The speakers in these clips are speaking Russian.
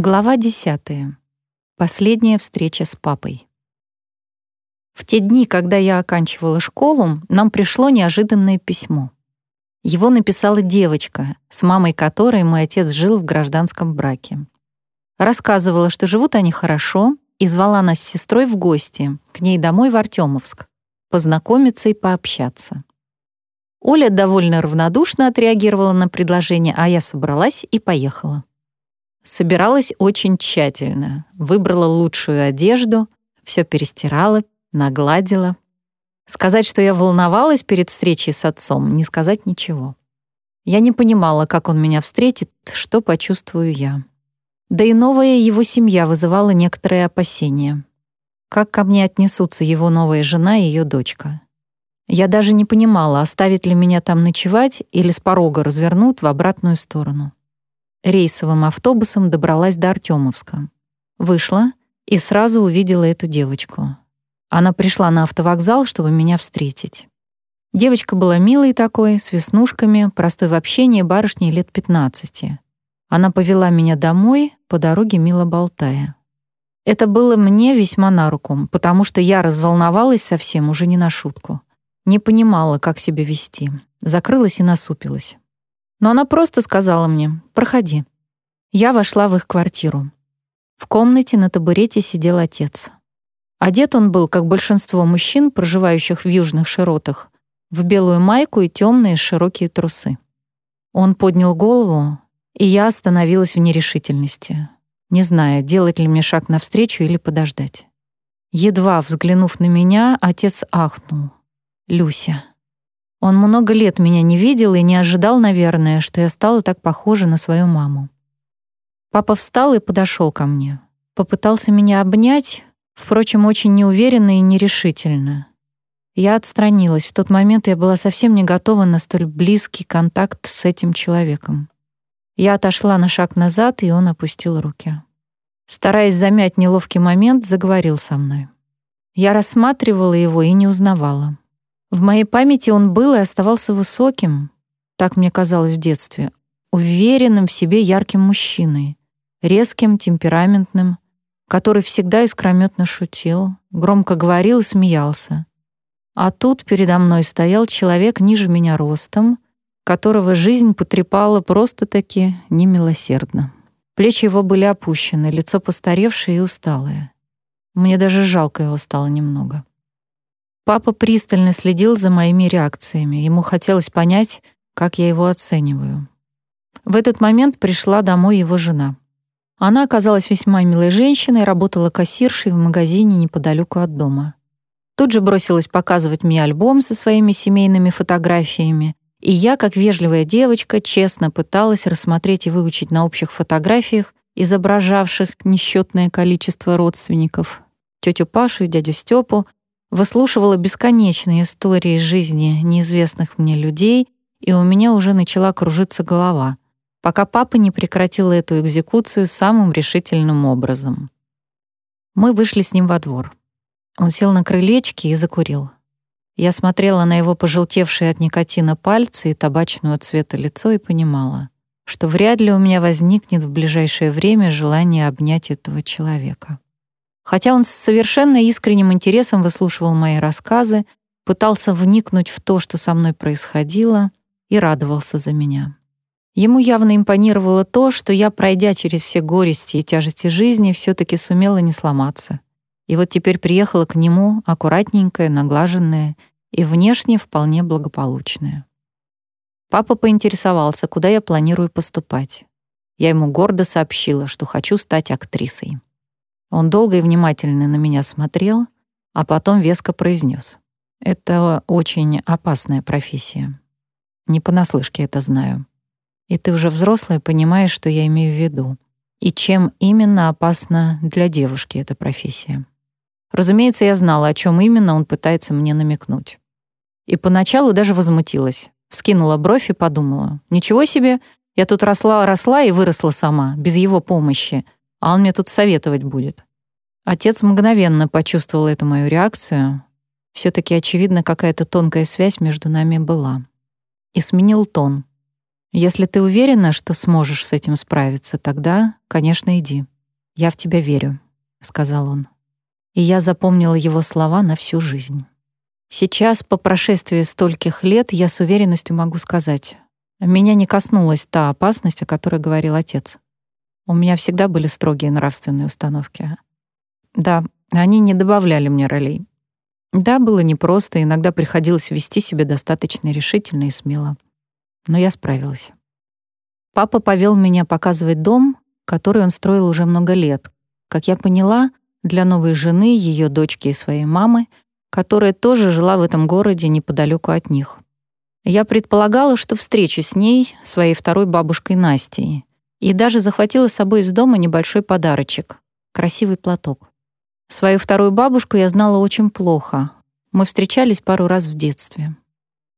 Глава 10. Последняя встреча с папой. В те дни, когда я оканчивала школу, нам пришло неожиданное письмо. Его написала девочка, с мамой которой мой отец жил в гражданском браке. Рассказывала, что живут они хорошо, и звала нас с сестрой в гости, к ней домой в Артемовск, познакомиться и пообщаться. Оля довольно равнодушно отреагировала на предложение, а я собралась и поехала. Собиралась очень тщательно, выбрала лучшую одежду, все перестирала, нагладила. Сказать, что я волновалась перед встречей с отцом, не сказать ничего. Я не понимала, как он меня встретит, что почувствую я. Да и новая его семья вызывала некоторые опасения. Как ко мне отнесутся его новая жена и ее дочка? Я даже не понимала, оставит ли меня там ночевать или с порога развернут в обратную сторону. Рейсовым автобусом добралась до Артемовска. Вышла и сразу увидела эту девочку. Она пришла на автовокзал, чтобы меня встретить. Девочка была милой такой, с веснушками, простой в общении барышней лет 15. Она повела меня домой, по дороге мило болтая. Это было мне весьма на руку, потому что я разволновалась совсем уже не на шутку. Не понимала, как себя вести. Закрылась и насупилась. Но она просто сказала мне «Проходи». Я вошла в их квартиру. В комнате на табурете сидел отец. Одет он был, как большинство мужчин, проживающих в южных широтах, в белую майку и темные широкие трусы. Он поднял голову, и я остановилась в нерешительности, не зная, делать ли мне шаг навстречу или подождать. Едва взглянув на меня, отец ахнул. «Люся». Он много лет меня не видел и не ожидал, наверное, что я стала так похожа на свою маму. Папа встал и подошел ко мне. Попытался меня обнять, впрочем, очень неуверенно и нерешительно. Я отстранилась. В тот момент я была совсем не готова на столь близкий контакт с этим человеком. Я отошла на шаг назад, и он опустил руки. Стараясь замять неловкий момент, заговорил со мной. Я рассматривала его и не узнавала. В моей памяти он был и оставался высоким, так мне казалось в детстве, уверенным в себе ярким мужчиной, резким, темпераментным, который всегда искрометно шутил, громко говорил и смеялся. А тут передо мной стоял человек ниже меня ростом, которого жизнь потрепала просто-таки немилосердно. Плечи его были опущены, лицо постаревшее и усталое. Мне даже жалко его стало немного. Папа пристально следил за моими реакциями. Ему хотелось понять, как я его оцениваю. В этот момент пришла домой его жена. Она оказалась весьма милой женщиной, работала кассиршей в магазине неподалеку от дома. Тут же бросилась показывать мне альбом со своими семейными фотографиями, и я, как вежливая девочка, честно пыталась рассмотреть и выучить на общих фотографиях, изображавших несчетное количество родственников, тетю Пашу и дядю Степу, выслушивала бесконечные истории жизни неизвестных мне людей, и у меня уже начала кружиться голова, пока папа не прекратил эту экзекуцию самым решительным образом. Мы вышли с ним во двор. Он сел на крылечке и закурил. Я смотрела на его пожелтевшие от никотина пальцы и табачного цвета лицо и понимала, что вряд ли у меня возникнет в ближайшее время желание обнять этого человека. Хотя он с совершенно искренним интересом выслушивал мои рассказы, пытался вникнуть в то, что со мной происходило, и радовался за меня. Ему явно импонировало то, что я, пройдя через все горести и тяжести жизни, все таки сумела не сломаться. И вот теперь приехала к нему аккуратненькая, наглаженная и внешне вполне благополучная. Папа поинтересовался, куда я планирую поступать. Я ему гордо сообщила, что хочу стать актрисой. Он долго и внимательно на меня смотрел, а потом веско произнес: «Это очень опасная профессия. Не понаслышке это знаю. И ты уже взрослая, понимаешь, что я имею в виду. И чем именно опасна для девушки эта профессия. Разумеется, я знала, о чем именно он пытается мне намекнуть. И поначалу даже возмутилась. Вскинула бровь и подумала. «Ничего себе, я тут росла-росла и выросла сама, без его помощи, а он мне тут советовать будет. Отец мгновенно почувствовал эту мою реакцию. все таки очевидно, какая-то тонкая связь между нами была. И сменил тон. Если ты уверена, что сможешь с этим справиться, тогда, конечно, иди. Я в тебя верю, сказал он. И я запомнила его слова на всю жизнь. Сейчас, по прошествии стольких лет, я с уверенностью могу сказать, меня не коснулась та опасность, о которой говорил отец. У меня всегда были строгие нравственные установки. Да, они не добавляли мне ролей. Да, было непросто, иногда приходилось вести себя достаточно решительно и смело но я справилась. Папа повел меня показывать дом, который он строил уже много лет. Как я поняла, для новой жены, ее дочки и своей мамы, которая тоже жила в этом городе неподалеку от них. Я предполагала, что встречу с ней, своей второй бабушкой Настей, и даже захватила с собой из дома небольшой подарочек — красивый платок. Свою вторую бабушку я знала очень плохо. Мы встречались пару раз в детстве.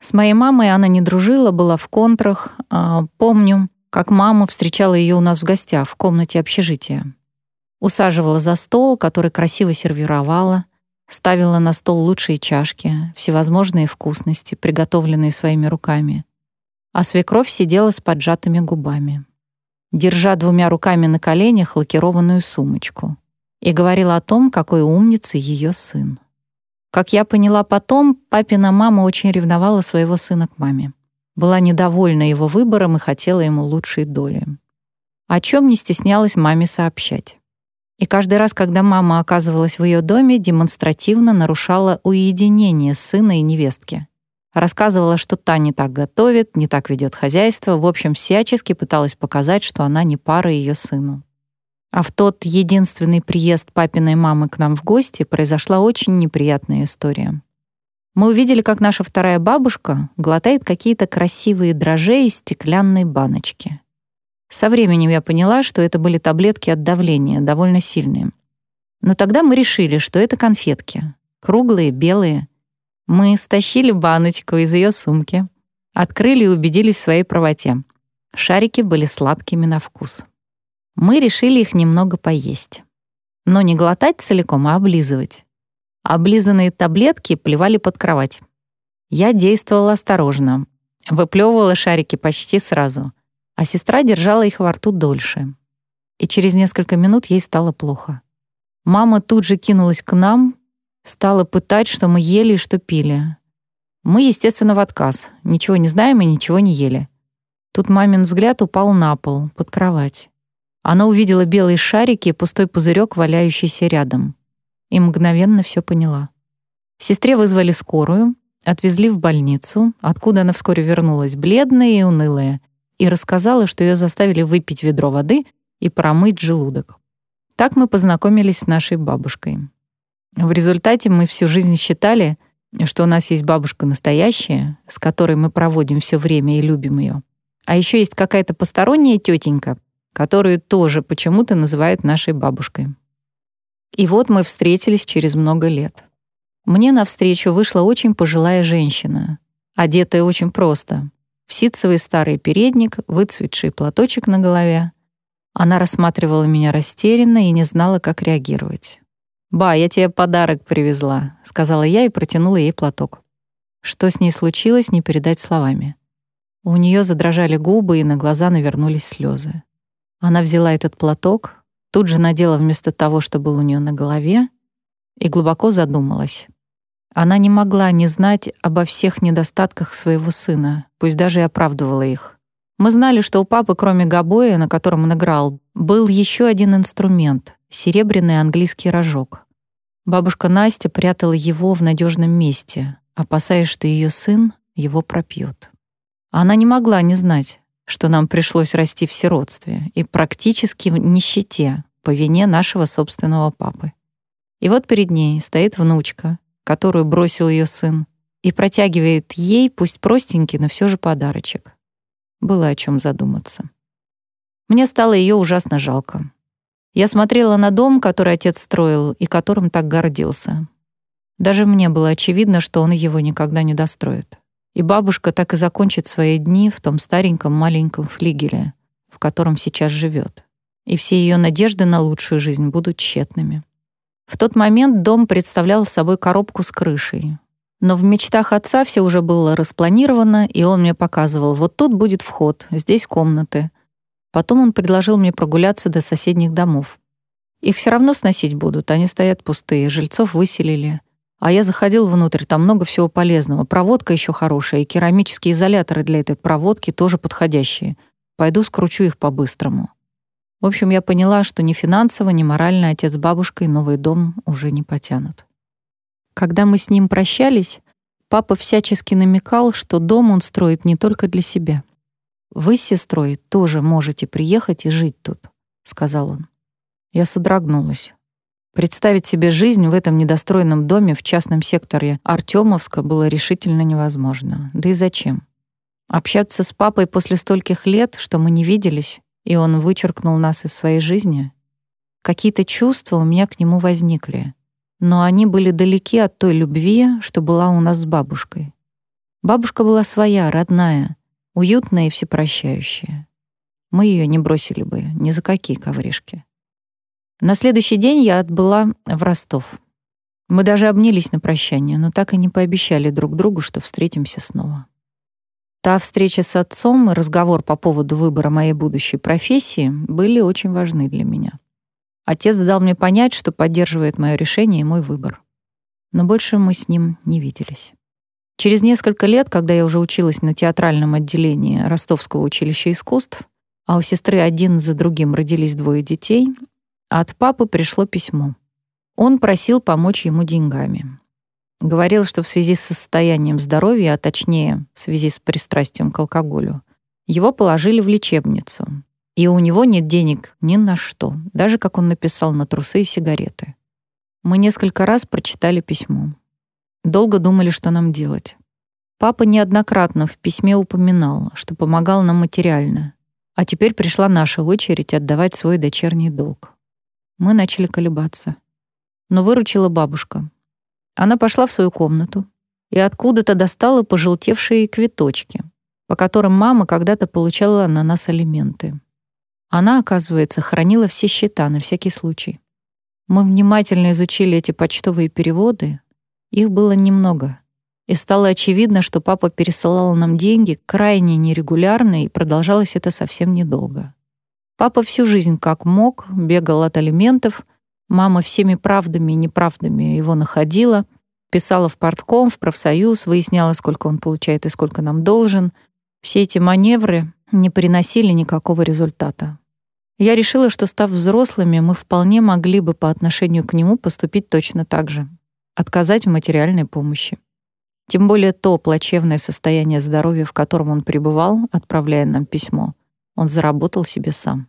С моей мамой она не дружила, была в контрах. А, помню, как мама встречала ее у нас в гостях в комнате общежития. Усаживала за стол, который красиво сервировала, ставила на стол лучшие чашки, всевозможные вкусности, приготовленные своими руками. А свекровь сидела с поджатыми губами, держа двумя руками на коленях лакированную сумочку, и говорила о том, какой умницей ее сын. Как я поняла потом, папина мама очень ревновала своего сына к маме. Была недовольна его выбором и хотела ему лучшей доли. О чем не стеснялась маме сообщать. И каждый раз, когда мама оказывалась в ее доме, демонстративно нарушала уединение сына и невестки. Рассказывала, что та не так готовит, не так ведет хозяйство, в общем, всячески пыталась показать, что она не пара ее сыну. А в тот единственный приезд папиной мамы к нам в гости произошла очень неприятная история. Мы увидели, как наша вторая бабушка глотает какие-то красивые дрожжи из стеклянной баночки. Со временем я поняла, что это были таблетки от давления, довольно сильные. Но тогда мы решили, что это конфетки. Круглые, белые. Мы стащили баночку из ее сумки, открыли и убедились в своей правоте. Шарики были сладкими на вкус мы решили их немного поесть. Но не глотать целиком, а облизывать. Облизанные таблетки плевали под кровать. Я действовала осторожно, выплевывала шарики почти сразу, а сестра держала их во рту дольше. И через несколько минут ей стало плохо. Мама тут же кинулась к нам, стала пытать, что мы ели и что пили. Мы, естественно, в отказ. Ничего не знаем и ничего не ели. Тут мамин взгляд упал на пол, под кровать. Она увидела белые шарики и пустой пузырек, валяющийся рядом. И мгновенно все поняла. Сестре вызвали скорую, отвезли в больницу, откуда она вскоре вернулась, бледная и унылая, и рассказала, что ее заставили выпить ведро воды и промыть желудок. Так мы познакомились с нашей бабушкой. В результате мы всю жизнь считали, что у нас есть бабушка настоящая, с которой мы проводим все время и любим ее. А еще есть какая-то посторонняя тетенька, которую тоже почему-то называют нашей бабушкой. И вот мы встретились через много лет. Мне навстречу вышла очень пожилая женщина, одетая очень просто. В ситцевый старый передник, выцветший платочек на голове. Она рассматривала меня растерянно и не знала, как реагировать. «Ба, я тебе подарок привезла», — сказала я и протянула ей платок. Что с ней случилось, не передать словами. У нее задрожали губы, и на глаза навернулись слезы. Она взяла этот платок, тут же надела вместо того, что был у нее на голове, и глубоко задумалась. Она не могла не знать обо всех недостатках своего сына, пусть даже и оправдывала их. Мы знали, что у папы, кроме гобоя, на котором он играл, был еще один инструмент — серебряный английский рожок. Бабушка Настя прятала его в надежном месте, опасаясь, что ее сын его пропьет. Она не могла не знать, что нам пришлось расти в сиротстве и практически в нищете по вине нашего собственного папы. И вот перед ней стоит внучка, которую бросил ее сын, и протягивает ей, пусть простенький, но все же подарочек. Было о чем задуматься. Мне стало ее ужасно жалко. Я смотрела на дом, который отец строил и которым так гордился. Даже мне было очевидно, что он его никогда не достроит. И бабушка так и закончит свои дни в том стареньком маленьком флигеле, в котором сейчас живет. И все ее надежды на лучшую жизнь будут тщетными. В тот момент дом представлял собой коробку с крышей. Но в мечтах отца все уже было распланировано, и он мне показывал, вот тут будет вход, здесь комнаты. Потом он предложил мне прогуляться до соседних домов. Их все равно сносить будут, они стоят пустые, жильцов выселили. А я заходил внутрь, там много всего полезного. Проводка еще хорошая, и керамические изоляторы для этой проводки тоже подходящие. Пойду скручу их по-быстрому. В общем, я поняла, что ни финансово, ни морально отец с бабушкой новый дом уже не потянут. Когда мы с ним прощались, папа всячески намекал, что дом он строит не только для себя. «Вы с сестрой тоже можете приехать и жить тут», — сказал он. Я содрогнулась. Представить себе жизнь в этом недостроенном доме в частном секторе Артемовска было решительно невозможно. Да и зачем? Общаться с папой после стольких лет, что мы не виделись, и он вычеркнул нас из своей жизни. Какие-то чувства у меня к нему возникли, но они были далеки от той любви, что была у нас с бабушкой. Бабушка была своя, родная, уютная и всепрощающая. Мы ее не бросили бы ни за какие ковришки. На следующий день я отбыла в Ростов. Мы даже обнялись на прощание, но так и не пообещали друг другу, что встретимся снова. Та встреча с отцом и разговор по поводу выбора моей будущей профессии были очень важны для меня. Отец дал мне понять, что поддерживает мое решение и мой выбор. Но больше мы с ним не виделись. Через несколько лет, когда я уже училась на театральном отделении Ростовского училища искусств, а у сестры один за другим родились двое детей, от папы пришло письмо. Он просил помочь ему деньгами. Говорил, что в связи с состоянием здоровья, а точнее, в связи с пристрастием к алкоголю, его положили в лечебницу, и у него нет денег ни на что, даже, как он написал, на трусы и сигареты. Мы несколько раз прочитали письмо. Долго думали, что нам делать. Папа неоднократно в письме упоминал, что помогал нам материально, а теперь пришла наша очередь отдавать свой дочерний долг. Мы начали колебаться. Но выручила бабушка. Она пошла в свою комнату и откуда-то достала пожелтевшие квиточки, по которым мама когда-то получала на нас алименты. Она, оказывается, хранила все счета на всякий случай. Мы внимательно изучили эти почтовые переводы. Их было немного. И стало очевидно, что папа пересылал нам деньги крайне нерегулярно, и продолжалось это совсем недолго. Папа всю жизнь как мог, бегал от алиментов — Мама всеми правдами и неправдами его находила, писала в портком, в профсоюз, выясняла, сколько он получает и сколько нам должен. Все эти маневры не приносили никакого результата. Я решила, что, став взрослыми, мы вполне могли бы по отношению к нему поступить точно так же — отказать в материальной помощи. Тем более то плачевное состояние здоровья, в котором он пребывал, отправляя нам письмо, он заработал себе сам.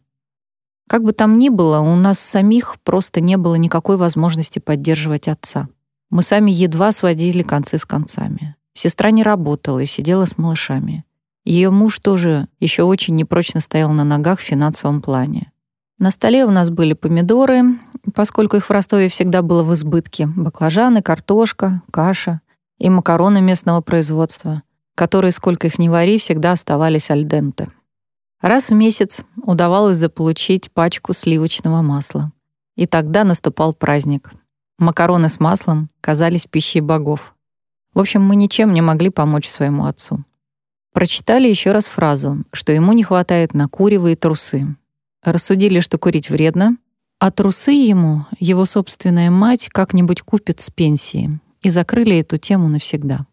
Как бы там ни было, у нас самих просто не было никакой возможности поддерживать отца. Мы сами едва сводили концы с концами. Сестра не работала и сидела с малышами. Ее муж тоже еще очень непрочно стоял на ногах в финансовом плане. На столе у нас были помидоры, поскольку их в Ростове всегда было в избытке, баклажаны, картошка, каша и макароны местного производства, которые, сколько их ни вари, всегда оставались альденте. Раз в месяц удавалось заполучить пачку сливочного масла. И тогда наступал праздник. Макароны с маслом казались пищей богов. В общем, мы ничем не могли помочь своему отцу. Прочитали еще раз фразу, что ему не хватает на курево трусы. Рассудили, что курить вредно, а трусы ему его собственная мать как-нибудь купит с пенсии, и закрыли эту тему навсегда.